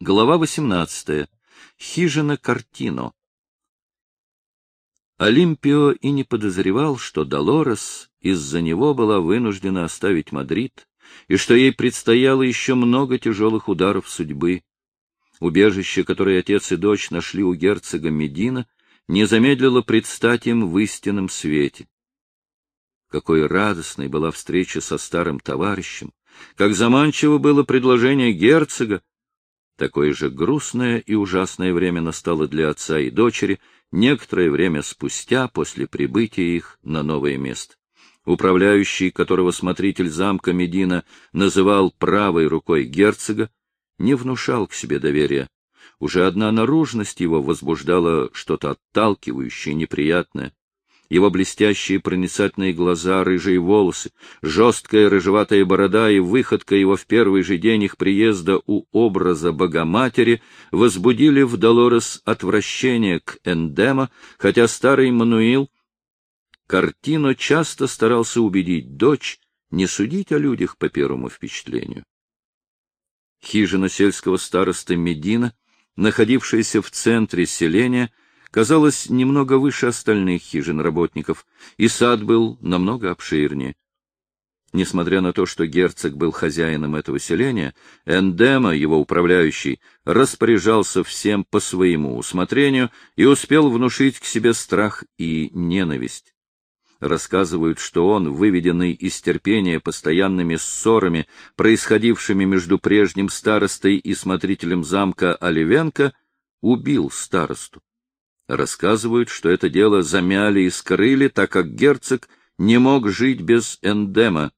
Глава 18. Хижина Картино. Олимпио и не подозревал, что Долорес из-за него была вынуждена оставить Мадрид, и что ей предстояло еще много тяжелых ударов судьбы. Убежище, которое отец и дочь нашли у герцога Медина, не замедлило предстать им в истинном свете. Какой радостной была встреча со старым товарищем, как заманчиво было предложение герцога, Такое же грустное и ужасное время настало для отца и дочери некоторое время спустя после прибытия их на новое место. Управляющий, которого смотритель замка Медина называл правой рукой герцога, не внушал к себе доверия. Уже одна наружность его возбуждала что-то отталкивающее, неприятное его блестящие проницательные глаза, рыжие волосы, жесткая рыжеватая борода и выходка его в первый же день их приезда у образа Богоматери возбудили в Долорес отвращение к Эндема, хотя старый Мануил картину часто старался убедить дочь не судить о людях по первому впечатлению. Хижина сельского староста Медина, находившаяся в центре селения, казалось немного выше остальных хижин работников, и сад был намного обширнее. Несмотря на то, что герцог был хозяином этого селения, Эндема, его управляющий, распоряжался всем по своему усмотрению и успел внушить к себе страх и ненависть. Рассказывают, что он, выведенный из терпения постоянными ссорами, происходившими между прежним старостой и смотрителем замка Оливенко, убил старосту. Рассказывают, что это дело замяли и скрыли, так как герцог не мог жить без эндема.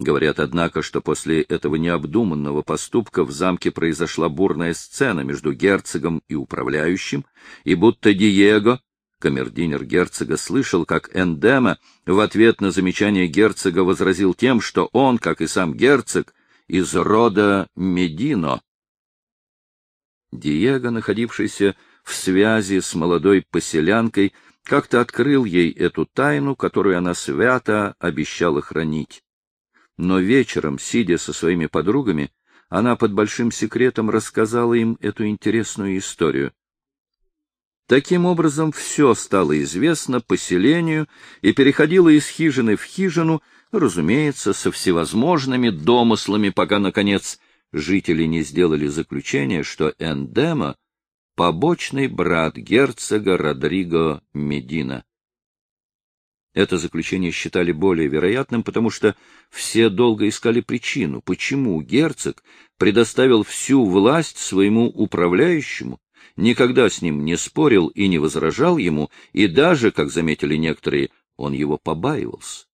Говорят, однако, что после этого необдуманного поступка в замке произошла бурная сцена между герцогом и управляющим, и будто Диего, камердинер герцога, слышал, как Эндема в ответ на замечание герцога возразил тем, что он, как и сам герцог, из рода Медино. Диего, находившийся в связи с молодой поселянкой, как-то открыл ей эту тайну, которую она свято обещала хранить. Но вечером, сидя со своими подругами, она под большим секретом рассказала им эту интересную историю. Таким образом, все стало известно поселению и переходило из хижины в хижину, разумеется, со всевозможными домыслами, пока, наконец, жители не сделали заключение, что Эндема — побочный брат герцога Родриго Медина. Это заключение считали более вероятным, потому что все долго искали причину, почему герцог предоставил всю власть своему управляющему, никогда с ним не спорил и не возражал ему, и даже, как заметили некоторые, он его побаивался.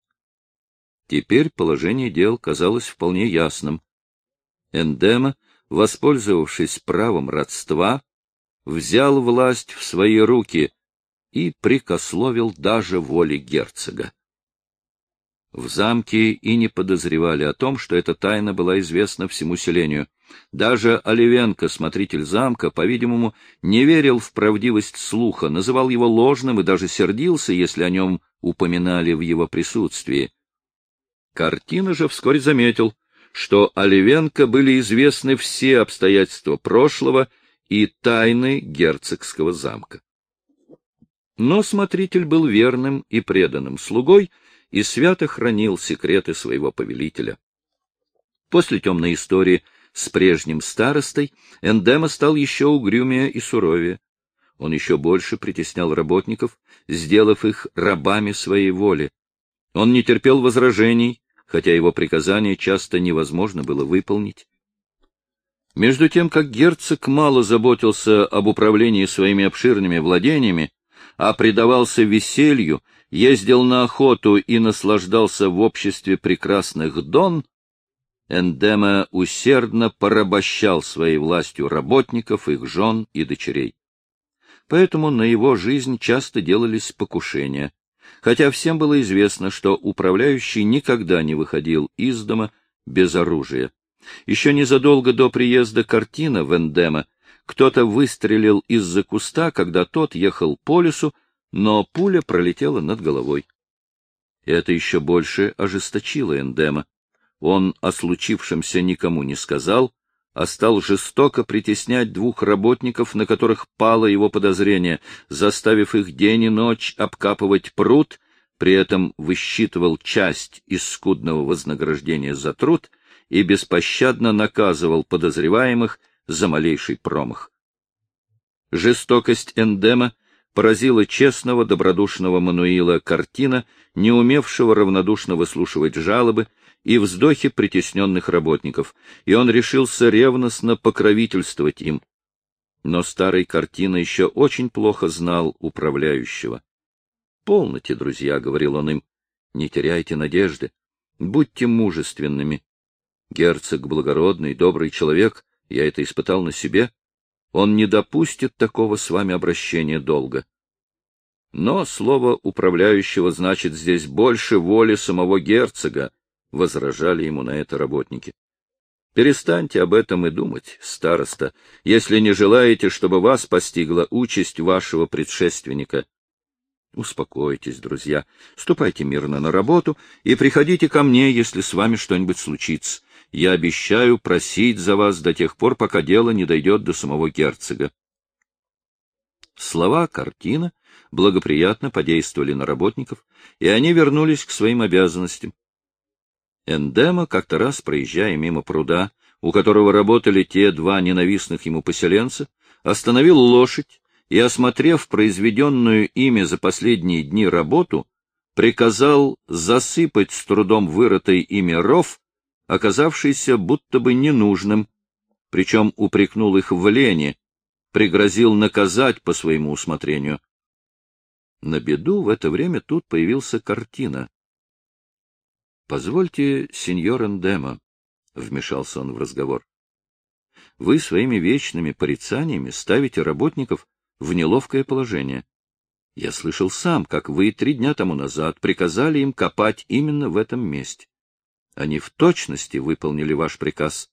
Теперь положение дел казалось вполне ясным. Эндема, воспользовавшись правом родства, взял власть в свои руки и прикословил даже воли герцога. В замке и не подозревали о том, что эта тайна была известна всему селению. Даже Оливенко, смотритель замка, по-видимому, не верил в правдивость слуха, называл его ложным и даже сердился, если о нем упоминали в его присутствии. Картина же вскоре заметил, что Оливенко были известны все обстоятельства прошлого и тайны герцогского замка. Но смотритель был верным и преданным слугой и свято хранил секреты своего повелителя. После темной истории с прежним старостой Эндема стал еще угрюмее и суровее. Он еще больше притеснял работников, сделав их рабами своей воли. Он не терпел возражений, хотя его приказания часто невозможно было выполнить. Между тем, как герцог мало заботился об управлении своими обширными владениями, а предавался веселью, ездил на охоту и наслаждался в обществе прекрасных дон, Эндема усердно порабощал своей властью работников, их жен и дочерей. Поэтому на его жизнь часто делались покушения, хотя всем было известно, что управляющий никогда не выходил из дома без оружия. Еще незадолго до приезда картина Вендема кто-то выстрелил из-за куста, когда тот ехал по лесу, но пуля пролетела над головой. Это еще больше ожесточило Эндема. Он о случившемся никому не сказал, а стал жестоко притеснять двух работников, на которых пало его подозрение, заставив их день и ночь обкапывать пруд, при этом высчитывал часть из скудного вознаграждения за труд и беспощадно наказывал подозреваемых за малейший промах. Жестокость Эндема поразила честного, добродушного Мануила Картина, не умевшего равнодушно выслушивать жалобы и вздохи притесненных работников, и он решился ревностно покровительствовать им. Но старый Картина еще очень плохо знал управляющего. — Полноте, друзья, — говорил он им, — не теряйте надежды, будьте мужественными. Герцог благородный, добрый человек, я это испытал на себе, он не допустит такого с вами обращения долго. Но слово управляющего значит здесь больше воли самого герцога, — возражали ему на это работники. Перестаньте об этом и думать, староста, если не желаете, чтобы вас постигла участь вашего предшественника. Успокойтесь, друзья, ступайте мирно на работу и приходите ко мне, если с вами что-нибудь случится я обещаю просить за вас до тех пор, пока дело не дойдет до самого герцога. Слова картина благоприятно подействовали на работников, и они вернулись к своим обязанностям. Эндема, как-то раз проезжая мимо пруда, у которого работали те два ненавистных ему поселенца, остановил лошадь и, осмотрев произведенную ими за последние дни работу, приказал засыпать с трудом вырытый ими ров оказавшийся будто бы ненужным, причем упрекнул их в лени, пригрозил наказать по своему усмотрению. На беду в это время тут появился картина. — Позвольте, сеньор Эндема, — вмешался он в разговор, — вы своими вечными порицаниями ставите работников в неловкое положение. Я слышал сам, как вы три дня тому назад приказали им копать именно в этом месте. Они в точности выполнили ваш приказ,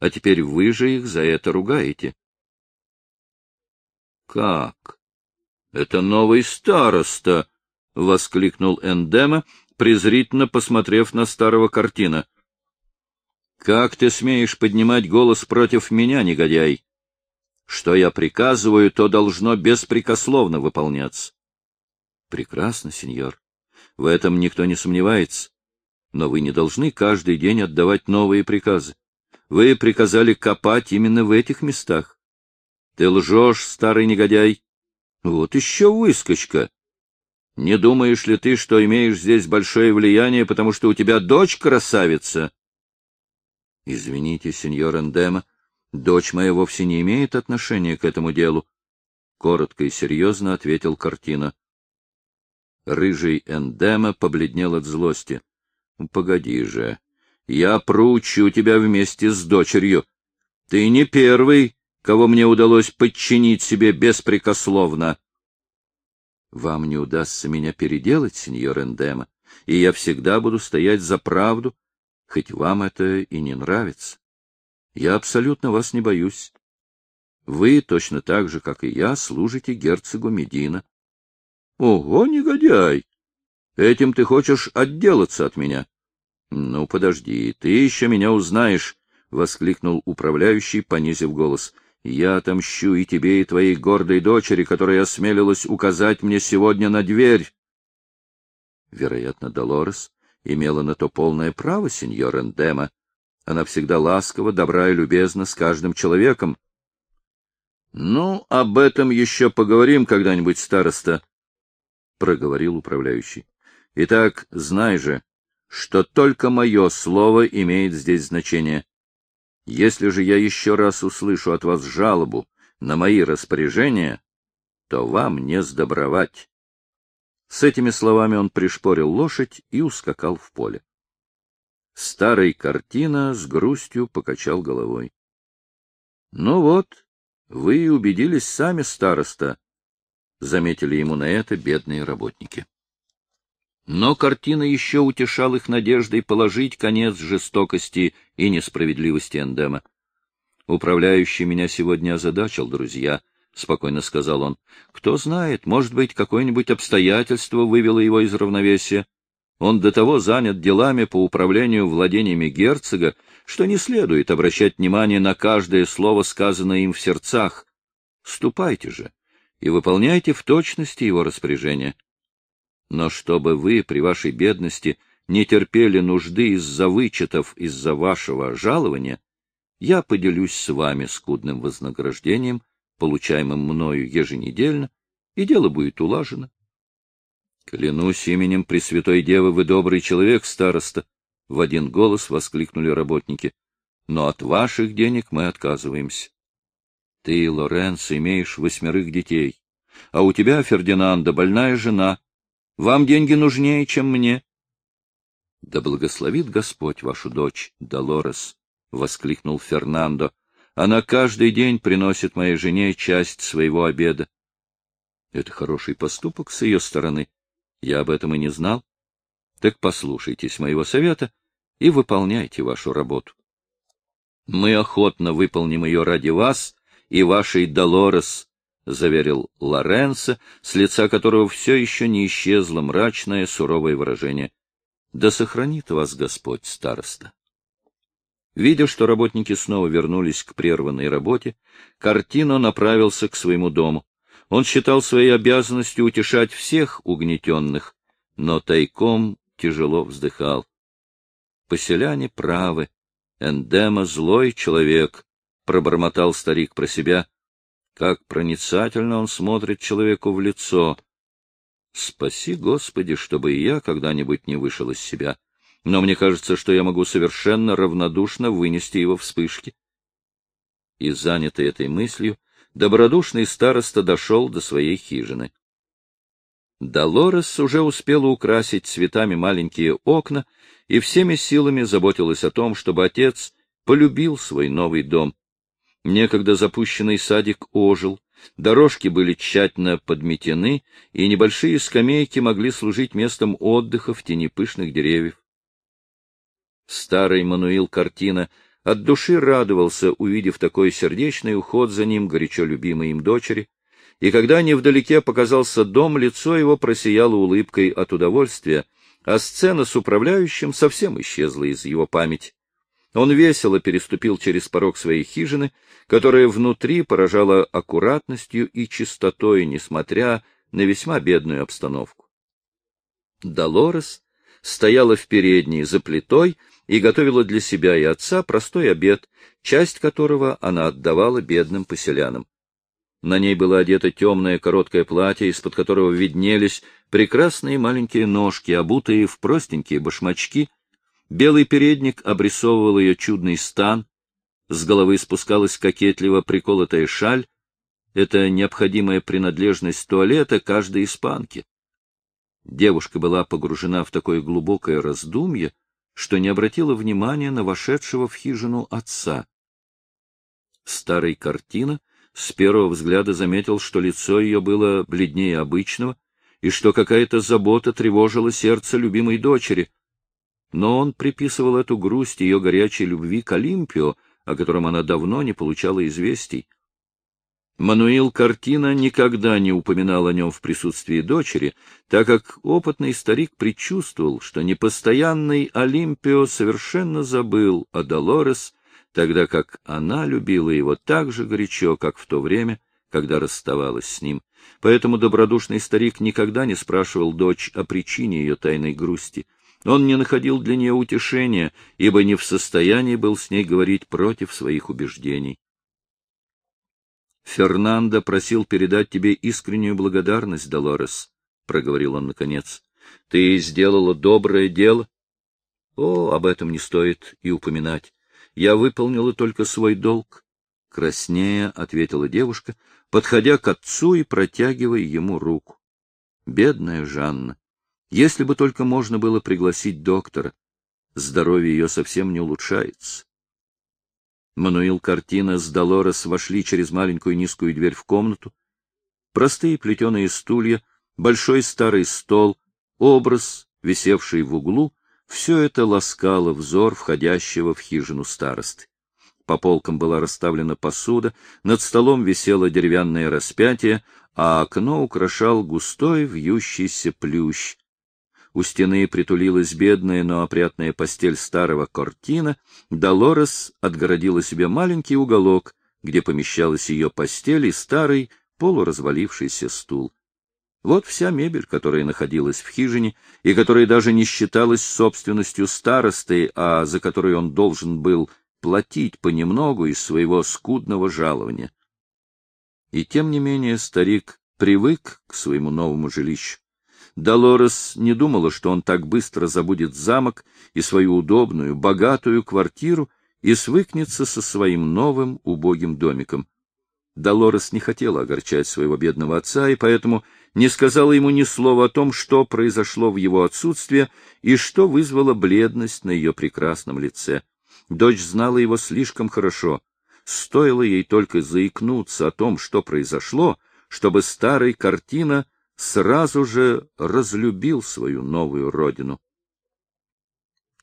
а теперь вы же их за это ругаете. — Как? Это новый староста! — воскликнул Эндема, презрительно посмотрев на старого картина. — Как ты смеешь поднимать голос против меня, негодяй? Что я приказываю, то должно беспрекословно выполняться. — Прекрасно, сеньор. В этом никто не сомневается. Но вы не должны каждый день отдавать новые приказы. Вы приказали копать именно в этих местах. Ты лжешь, старый негодяй. Вот еще выскочка. Не думаешь ли ты, что имеешь здесь большое влияние, потому что у тебя дочь красавица? Извините, сеньор Эндема, дочь моя вовсе не имеет отношения к этому делу. Коротко и серьезно ответил картина. Рыжий Эндема побледнел от злости. — Погоди же. Я проучу тебя вместе с дочерью. Ты не первый, кого мне удалось подчинить себе беспрекословно. — Вам не удастся меня переделать, сеньор Эндема, и я всегда буду стоять за правду, хоть вам это и не нравится. Я абсолютно вас не боюсь. Вы, точно так же, как и я, служите герцогу Медина. — Ого, негодяй! Этим ты хочешь отделаться от меня? — Ну, подожди, ты еще меня узнаешь, — воскликнул управляющий, понизив голос. — Я отомщу и тебе, и твоей гордой дочери, которая осмелилась указать мне сегодня на дверь. Вероятно, Долорес имела на то полное право, сеньор Эндема. Она всегда ласкова, добра и любезна с каждым человеком. — Ну, об этом еще поговорим когда-нибудь, староста, — проговорил управляющий. Итак, знай же, что только мое слово имеет здесь значение. Если же я еще раз услышу от вас жалобу на мои распоряжения, то вам не сдобровать. С этими словами он пришпорил лошадь и ускакал в поле. Старый картина с грустью покачал головой. — Ну вот, вы и убедились сами, староста, — заметили ему на это бедные работники. Но картина еще утешал их надеждой положить конец жестокости и несправедливости Эндема. «Управляющий меня сегодня озадачил, друзья», — спокойно сказал он. «Кто знает, может быть, какое-нибудь обстоятельство вывело его из равновесия. Он до того занят делами по управлению владениями герцога, что не следует обращать внимание на каждое слово, сказанное им в сердцах. Ступайте же и выполняйте в точности его распоряжения. Но чтобы вы при вашей бедности не терпели нужды из-за вычетов из-за вашего жалования, я поделюсь с вами скудным вознаграждением, получаемым мною еженедельно, и дело будет улажено. Клянусь именем Пресвятой Девы, вы добрый человек, староста, — в один голос воскликнули работники. Но от ваших денег мы отказываемся. Ты, Лоренцо, имеешь восьмерых детей, а у тебя, Фердинанда, больная жена. Вам деньги нужнее, чем мне. — Да благословит Господь вашу дочь, Долорес, — воскликнул Фернандо. — Она каждый день приносит моей жене часть своего обеда. Это хороший поступок с ее стороны. Я об этом и не знал. Так послушайтесь моего совета и выполняйте вашу работу. Мы охотно выполним ее ради вас и вашей Долорес, — заверил Лоренцо, с лица которого все еще не исчезло мрачное, суровое выражение. — Да сохранит вас Господь, староста. Видя, что работники снова вернулись к прерванной работе, Картино направился к своему дому. Он считал своей обязанностью утешать всех угнетенных, но тайком тяжело вздыхал. Поселяне правы. Эндема — злой человек, — пробормотал старик про себя. Как проницательно он смотрит человеку в лицо. Спаси, Господи, чтобы и я когда-нибудь не вышел из себя. Но мне кажется, что я могу совершенно равнодушно вынести его вспышки. И, занятый этой мыслью, добродушный староста дошел до своей хижины. Долорес уже успела украсить цветами маленькие окна и всеми силами заботилась о том, чтобы отец полюбил свой новый дом. Некогда запущенный садик ожил, дорожки были тщательно подметены, и небольшие скамейки могли служить местом отдыха в тени пышных деревьев. Старый Мануил Картина от души радовался, увидев такой сердечный уход за ним горячо любимой им дочери, и когда невдалеке показался дом, лицо его просияло улыбкой от удовольствия, а сцена с управляющим совсем исчезла из его памяти. Он весело переступил через порог своей хижины, которая внутри поражала аккуратностью и чистотой, несмотря на весьма бедную обстановку. Долорес стояла в передней за плитой и готовила для себя и отца простой обед, часть которого она отдавала бедным поселянам. На ней было одето темное короткое платье, из-под которого виднелись прекрасные маленькие ножки, обутые в простенькие башмачки. Белый передник обрисовывал ее чудный стан, с головы спускалась кокетливо приколотая шаль. Это необходимая принадлежность туалета каждой испанки. Девушка была погружена в такое глубокое раздумье, что не обратила внимания на вошедшего в хижину отца. Старый картина с первого взгляда заметил, что лицо ее было бледнее обычного, и что какая-то забота тревожила сердце любимой дочери. Но он приписывал эту грусть ее горячей любви к Олимпио, о котором она давно не получала известий. Мануил Картина никогда не упоминал о нем в присутствии дочери, так как опытный старик предчувствовал, что непостоянный Олимпио совершенно забыл о Долорес, тогда как она любила его так же горячо, как в то время, когда расставалась с ним. Поэтому добродушный старик никогда не спрашивал дочь о причине ее тайной грусти. Он не находил для нее утешения, ибо не в состоянии был с ней говорить против своих убеждений. Фернандо просил передать тебе искреннюю благодарность, Долорес, — проговорил он наконец. — Ты сделала доброе дело. О, об этом не стоит и упоминать. Я выполнила только свой долг. Краснея, — ответила девушка, подходя к отцу и протягивая ему руку. Бедная Жанна! Если бы только можно было пригласить доктора. Здоровье ее совсем не улучшается. Мануил Картина с Долорес вошли через маленькую низкую дверь в комнату. Простые плетеные стулья, большой старый стол, образ, висевший в углу, все это ласкало взор входящего в хижину старосты. По полкам была расставлена посуда, над столом висело деревянное распятие, а окно украшал густой вьющийся плющ. У стены притулилась бедная, но опрятная постель старого Кортина, Долорес отгородила себе маленький уголок, где помещалась ее постель и старый полуразвалившийся стул. Вот вся мебель, которая находилась в хижине и которая даже не считалась собственностью старосты, а за которой он должен был платить понемногу из своего скудного жалования. И тем не менее старик привык к своему новому жилищу. Долорес не думала, что он так быстро забудет замок и свою удобную, богатую квартиру и свыкнется со своим новым убогим домиком. Долорес не хотела огорчать своего бедного отца, и поэтому не сказала ему ни слова о том, что произошло в его отсутствие и что вызвало бледность на ее прекрасном лице. Дочь знала его слишком хорошо. Стоило ей только заикнуться о том, что произошло, чтобы старый картина сразу же разлюбил свою новую родину.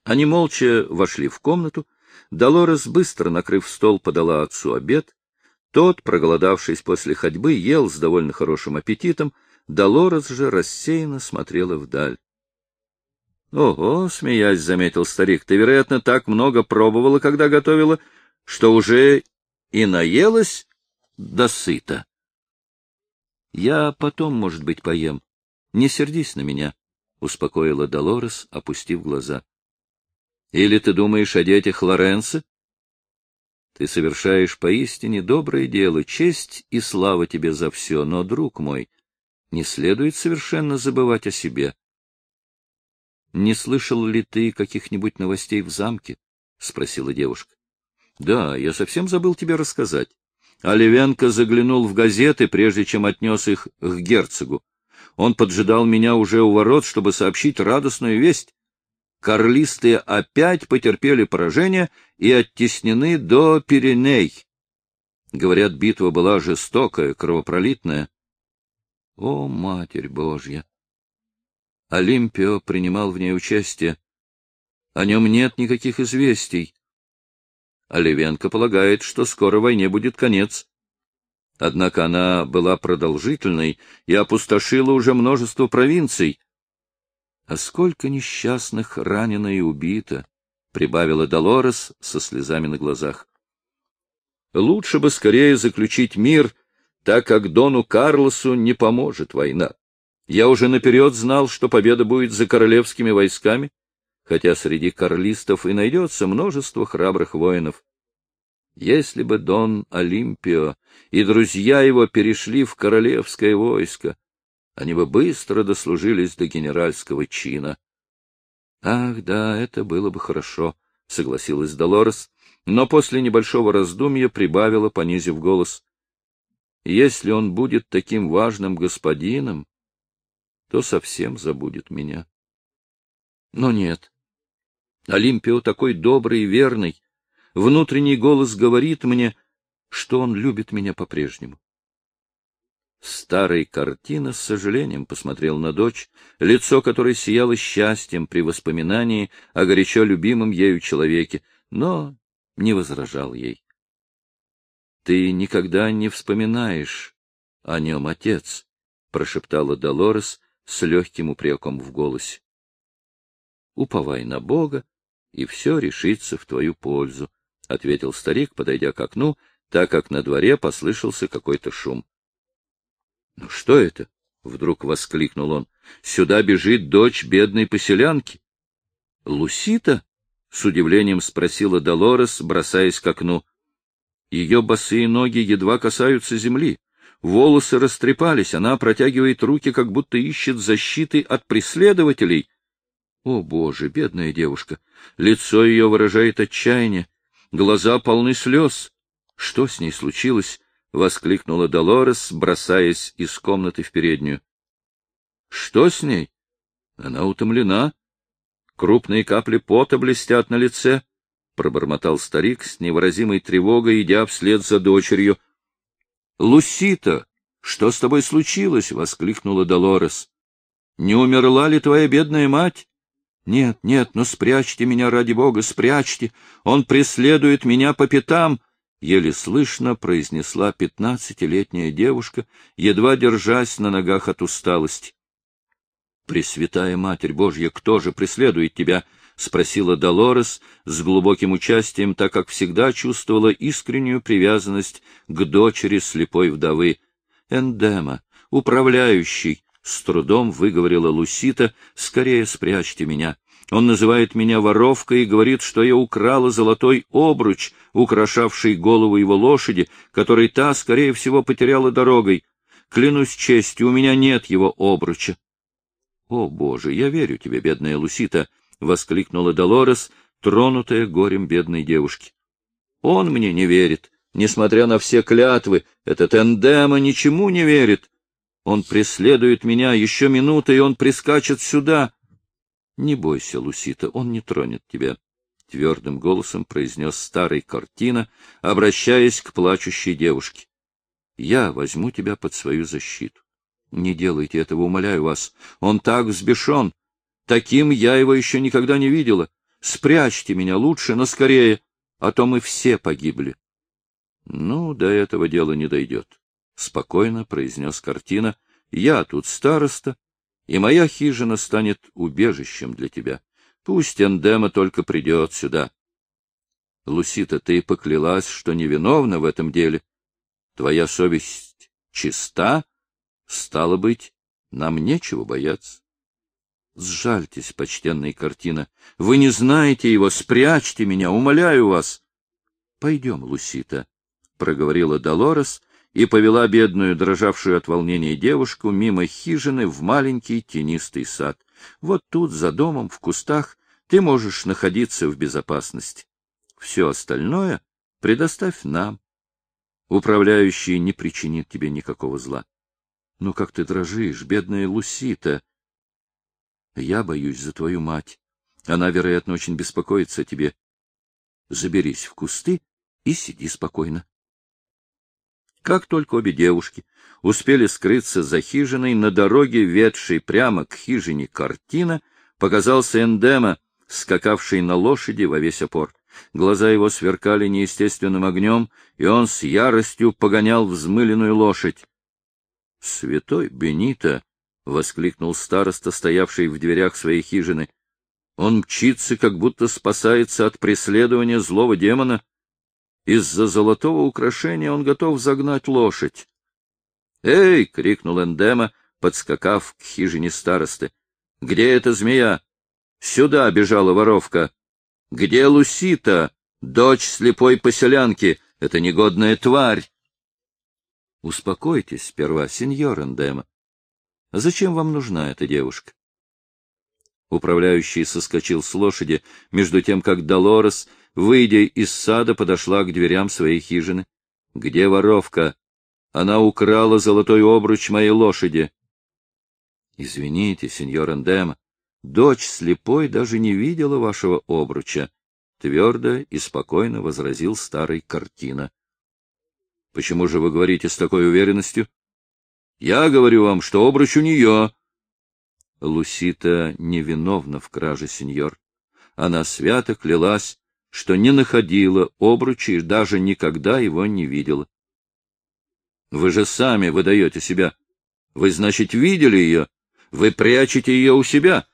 Они молча вошли в комнату. Долорес, быстро накрыв стол, подала отцу обед. Тот, проголодавшись после ходьбы, ел с довольно хорошим аппетитом, Долорес же рассеянно смотрела вдаль. — Ого, — смеясь, заметил старик, — ты, вероятно, так много пробовала, когда готовила, что уже и наелась досыта. — Я потом, может быть, поем. Не сердись на меня, — успокоила Долорес, опустив глаза. — Или ты думаешь о детях Лоренцо? Ты совершаешь поистине доброе дело, честь и слава тебе за все, но, друг мой, не следует совершенно забывать о себе. — Не слышал ли ты каких-нибудь новостей в замке? — спросила девушка. — Да, я совсем забыл тебе рассказать. Оливенко заглянул в газеты, прежде чем отнес их к герцогу. Он поджидал меня уже у ворот, чтобы сообщить радостную весть. Карлисты опять потерпели поражение и оттеснены до Пиреней. Говорят, битва была жестокая, кровопролитная. О, Матерь Божья! Олимпио принимал в ней участие. О нем нет никаких известий. Оливенко полагает, что скоро войне будет конец. Однако она была продолжительной и опустошила уже множество провинций. А сколько несчастных ранено и убито, — прибавила Долорес со слезами на глазах. Лучше бы скорее заключить мир так как Дону Карлосу не поможет война. Я уже наперед знал, что победа будет за королевскими войсками, хотя среди карлистов и найдется множество храбрых воинов. Если бы Дон Олимпио и друзья его перешли в королевское войско, они бы быстро дослужились до генеральского чина. — Ах, да, это было бы хорошо, — согласилась Долорес, но после небольшого раздумья прибавила, понизив голос. Если он будет таким важным господином, то совсем забудет меня. Но нет. Олимпио такой добрый и верный. Внутренний голос говорит мне, что он любит меня по-прежнему. Старый картина с сожалением посмотрел на дочь, лицо которой сияло счастьем при воспоминании о горячо любимом ею человеке, но не возражал ей. Ты никогда не вспоминаешь о нем, отец, — прошептала Долорес с легким упреком в голосе. — Уповай на Бога, и все решится в твою пользу, — ответил старик, подойдя к окну, так как на дворе послышался какой-то шум. — Ну что это? — вдруг воскликнул он. — Сюда бежит дочь бедной поселянки. — Лусита? — с удивлением спросила Долорес, бросаясь к окну. Ее босые ноги едва касаются земли. Волосы растрепались, она протягивает руки, как будто ищет защиты от преследователей. О, Боже, бедная девушка! Лицо ее выражает отчаяние, глаза полны слез. Что с ней случилось? — воскликнула Долорес, бросаясь из комнаты в переднюю. — Что с ней? Она утомлена. Крупные капли пота блестят на лице. — пробормотал старик с невыразимой тревогой, идя вслед за дочерью. — Лусита, что с тобой случилось? — воскликнула Долорес. — Не умерла ли твоя бедная мать? — Нет, нет, ну спрячьте меня, ради бога, спрячьте. Он преследует меня по пятам. — еле слышно произнесла пятнадцатилетняя девушка, едва держась на ногах от усталости. — Пресвятая Матерь Божья, кто же преследует тебя? — спросила Долорес с глубоким участием, так как всегда чувствовала искреннюю привязанность к дочери слепой вдовы. — Эндема, управляющий, — с трудом выговорила Лусита, — скорее спрячьте меня. Он называет меня воровкой и говорит, что я украла золотой обруч, украшавший голову его лошади, который та, скорее всего, потеряла дорогой. Клянусь честью, у меня нет его обруча. — О, Боже, я верю тебе, бедная Лусита! — воскликнула Долорес, тронутая горем бедной девушки. — Он мне не верит. Несмотря на все клятвы, этот эндема ничему не верит. Он преследует меня еще минута, и он прискачет сюда. — Не бойся, Лусита, он не тронет тебя, — твердым голосом произнес старый картина, обращаясь к плачущей девушке. — Я возьму тебя под свою защиту. Не делайте этого, умоляю вас. Он так взбешен. Таким я его еще никогда не видела. Спрячьте меня лучше, но скорее, а то мы все погибли. — Ну, до этого дела не дойдет, — спокойно произнес картина. — Я тут староста, и моя хижина станет убежищем для тебя. Пусть Эндема только придет сюда. Лусита, ты поклялась, что невиновна в этом деле. Твоя совесть чиста, Стало быть, нам нечего бояться. Сжальтесь, почтенная картина. Вы не знаете его, спрячьте меня, умоляю вас. — Пойдем, Лусита, — проговорила Долорес и повела бедную, дрожавшую от волнения девушку мимо хижины в маленький тенистый сад. Вот тут, за домом, в кустах, ты можешь находиться в безопасности. Все остальное предоставь нам. Управляющий не причинит тебе никакого зла. Ну, как ты дрожишь, бедная Лусита! Я боюсь за твою мать. Она, вероятно, очень беспокоится о тебе. Заберись в кусты и сиди спокойно. Как только обе девушки успели скрыться за хижиной, на дороге, ведшей прямо к хижине картина, показался Эндема, скакавший на лошади во весь опор. Глаза его сверкали неестественным огнем, и он с яростью погонял взмыленную лошадь. — Святой Бенито! — воскликнул староста, стоявший в дверях своей хижины. — Он мчится, как будто спасается от преследования злого демона. Из-за золотого украшения он готов загнать лошадь. «Эй!» — крикнул Эндема, подскакав к хижине старосты. «Где эта змея? Сюда бежала воровка. Где Лусита, дочь слепой поселянки, эта негодная тварь?» Успокойтесь сперва, сеньор Эндема. Зачем вам нужна эта девушка? Управляющий соскочил с лошади, между тем, как Долорес, выйдя из сада, подошла к дверям своей хижины. — Где воровка? Она украла золотой обруч моей лошади. — Извините, сеньор Эндема, дочь слепой даже не видела вашего обруча, — твердо и спокойно возразил старый картина. Почему же вы говорите с такой уверенностью? Я говорю вам, что обруч у нее. Лусита невиновна в краже, сеньор. Она свято клялась, что не находила обруча и даже никогда его не видела. Вы же сами выдаете себя. Вы, значит, видели ее? Вы прячете ее у себя?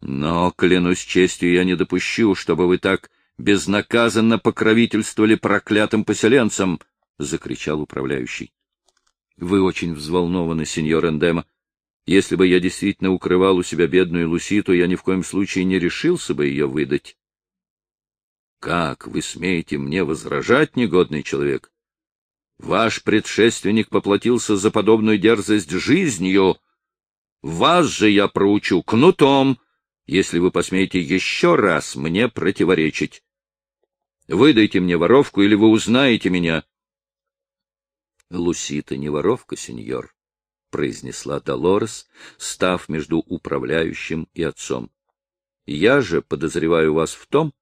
Но, клянусь честью, я не допущу, чтобы вы так безнаказанно покровительствовали проклятым поселенцам, — закричал управляющий. — Вы очень взволнованы, сеньор Эндема. Если бы я действительно укрывал у себя бедную Луситу, я ни в коем случае не решился бы ее выдать. — Как вы смеете мне возражать, негодный человек? Ваш предшественник поплатился за подобную дерзость жизнью. Вас же я проучу кнутом, если вы посмеете еще раз мне противоречить. Выдайте мне воровку, или вы узнаете меня. Лусита не воровка, сеньор, — произнесла Долорес, став между управляющим и отцом. — Я же подозреваю вас в том,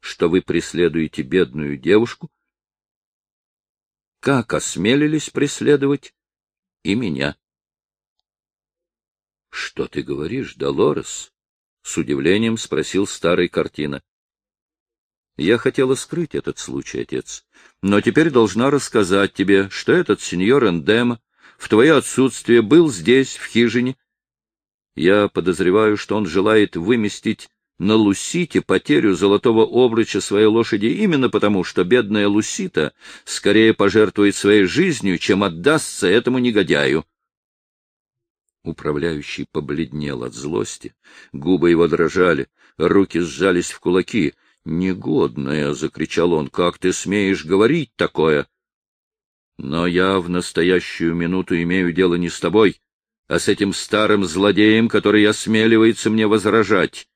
что вы преследуете бедную девушку, как осмелились преследовать и меня. — Что ты говоришь, Долорес? — с удивлением спросил старый картина. Я хотела скрыть этот случай, отец, но теперь должна рассказать тебе, что этот сеньор Эндема в твое отсутствие был здесь, в хижине, Я подозреваю, что он желает выместить на Лусите потерю золотого обруча своей лошади именно потому, что бедная Лусита скорее пожертвует своей жизнью, чем отдастся этому негодяю. Управляющий побледнел от злости, губы его дрожали, руки сжались в кулаки. «Негодная!» — закричал он. «Как ты смеешь говорить такое?» «Но я в настоящую минуту имею дело не с тобой, а с этим старым злодеем, который осмеливается мне возражать.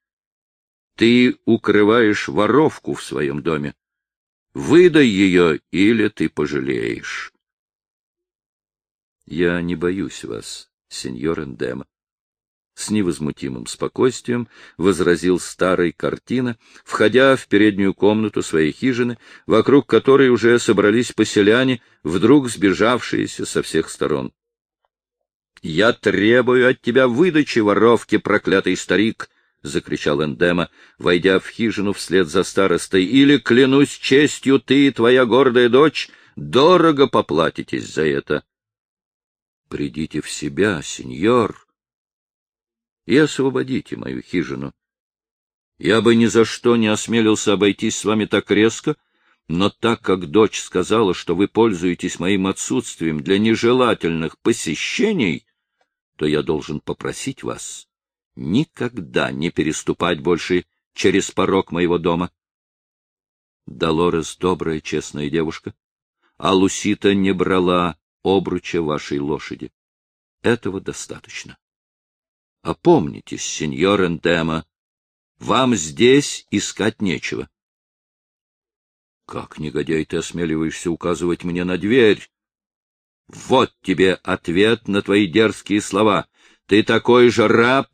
Ты укрываешь воровку в своем доме. Выдай ее, или ты пожалеешь. Я не боюсь вас, сеньор Эндема. С невозмутимым спокойствием возразил старый картина, входя в переднюю комнату своей хижины, вокруг которой уже собрались поселяне, вдруг сбежавшиеся со всех сторон. — Я требую от тебя выдачи воровки, проклятый старик! — закричал Эндема, войдя в хижину вслед за старостой, — или, клянусь честью, ты и твоя гордая дочь дорого поплатитесь за это. — Придите в себя, сеньор, и освободите мою хижину. Я бы ни за что не осмелился обойтись с вами так резко, но так как дочь сказала, что вы пользуетесь моим отсутствием для нежелательных посещений, то я должен попросить вас никогда не переступать больше через порог моего дома. Долорес — добрая, честная девушка, а Лусита не брала обруча вашей лошади. Этого достаточно. Опомнитесь, сеньор Эндема, вам здесь искать нечего. Как, негодяй, ты осмеливаешься указывать мне на дверь? Вот тебе ответ на твои дерзкие слова. Ты такой же раб,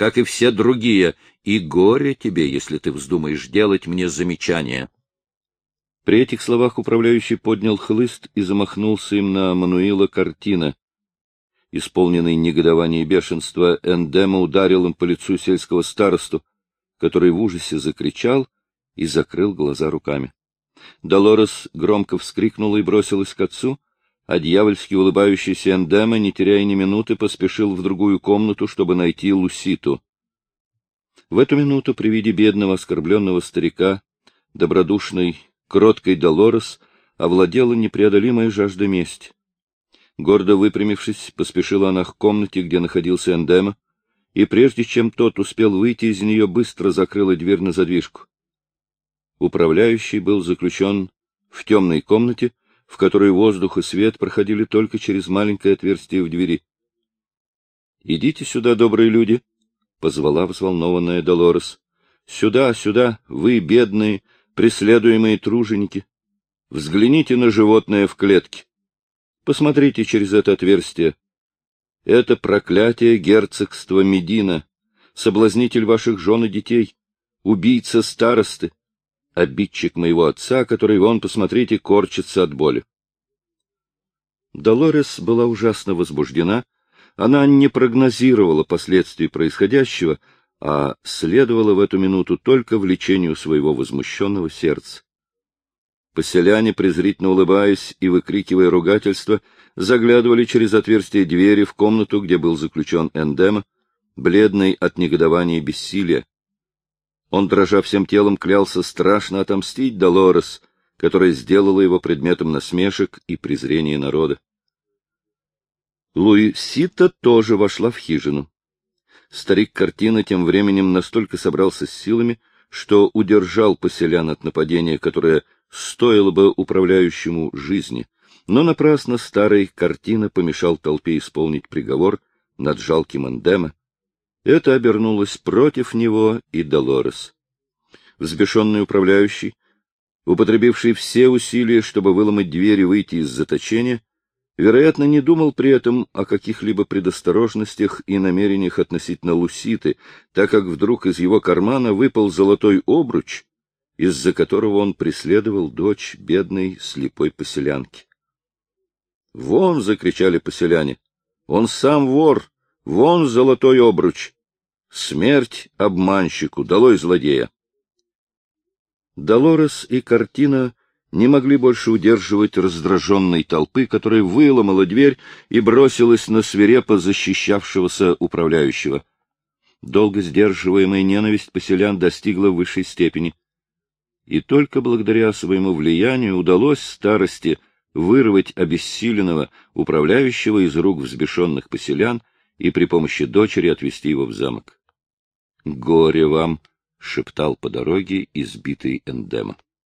как и все другие, и горе тебе, если ты вздумаешь делать мне замечания. При этих словах управляющий поднял хлыст и замахнулся им на Мануила картина. Исполненный негодования и бешенства, Эндема ударил им по лицу сельского старосту, который в ужасе закричал и закрыл глаза руками. Долорес громко вскрикнула и бросилась к отцу, а дьявольски улыбающийся Эндема, не теряя ни минуты, поспешил в другую комнату, чтобы найти Луситу. В эту минуту при виде бедного оскорбленного старика, добродушной, кроткой Долорес, овладела непреодолимая жажда мести. Гордо выпрямившись, поспешила она к комнате, где находился Эндема, и прежде чем тот успел выйти из нее, быстро закрыла дверь на задвижку. Управляющий был заключен в темной комнате, в которой воздух и свет проходили только через маленькое отверстие в двери. — Идите сюда, добрые люди, — позвала взволнованная Долорес. — Сюда, сюда, вы, бедные, преследуемые труженики. Взгляните на животное в клетке. Посмотрите через это отверстие. Это проклятие герцогства Медина, соблазнитель ваших жен и детей, убийца старосты, обидчик моего отца, который, вон, посмотрите, корчится от боли. Долорес была ужасно возбуждена. Она не прогнозировала последствий происходящего, а следовала в эту минуту только влечению своего возмущенного сердца. Поселяне, презрительно улыбаясь и выкрикивая ругательства, заглядывали через отверстие двери в комнату, где был заключен Эндема, бледный от негодования и бессилия. Он, дрожа всем телом, клялся страшно отомстить Долорес, которая сделала его предметом насмешек и презрения народа. Луисита тоже вошла в хижину. Старик картина тем временем настолько собрался с силами, что удержал поселян от нападения, которое стоило бы управляющему жизни, но напрасно старый картина помешал толпе исполнить приговор над жалким Эндема, это обернулось против него и Долорес. Взбешенный управляющий, употребивший все усилия, чтобы выломать дверь и выйти из заточения, вероятно, не думал при этом о каких-либо предосторожностях и намерениях относительно Луситы, так как вдруг из его кармана выпал золотой обруч, из-за которого он преследовал дочь бедной слепой поселянки. «Вон!» — закричали поселяне. «Он сам вор! Вон золотой обруч! Смерть обманщику! Долой злодея!» Долорес и картина не могли больше удерживать раздраженной толпы, которая выломала дверь и бросилась на свирепо защищавшегося управляющего. Долго сдерживаемая ненависть поселян достигла высшей степени. И только благодаря своему влиянию удалось старости вырвать обессиленного управляющего из рук взбешенных поселян и при помощи дочери отвести его в замок. — Горе вам! — шептал по дороге избитый эндема.